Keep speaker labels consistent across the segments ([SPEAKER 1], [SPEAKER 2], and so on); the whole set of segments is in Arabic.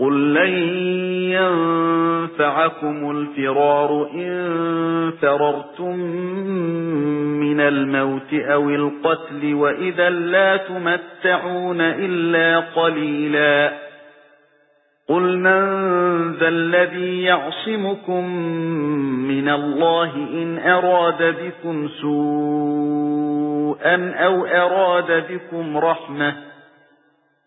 [SPEAKER 1] قُل لَّن يَنفَعَكُمُ الْفِرَارُ إِن فَرَرْتُم مِّنَ الْمَوْتِ أَوِ الْقَتْلِ وَإِذًا لَّا تُمَتَّعُونَ إِلَّا قَلِيلًا قُلْ مَن ذَا الَّذِي يَعْصِمُكُم مِّنَ اللَّهِ إِنْ أَرَادَ بِكُمْ سُوءًا أَوْ أَرَادَ بِكُمْ رَحْمَةً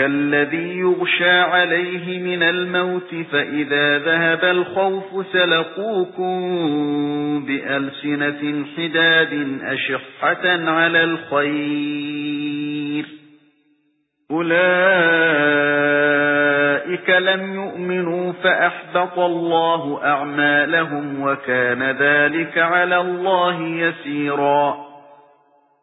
[SPEAKER 1] كَالَّذِي يُغْشَى عَلَيْهِ مِنَ الْمَوْتِ فَإِذَا ذَهَبَ الْخَوْفُ سَلَقُوكُم بِأَلْسِنَةٍ حِدَادٍ أَشِحَّةً عَلَى الْخَيْرِ أُولَئِكَ لَمْ يُؤْمِنُوا فَأَحْبَطَ اللَّهُ أَعْمَالَهُمْ وَكَانَ ذَلِكَ عَلَى اللَّهِ يَسِيرًا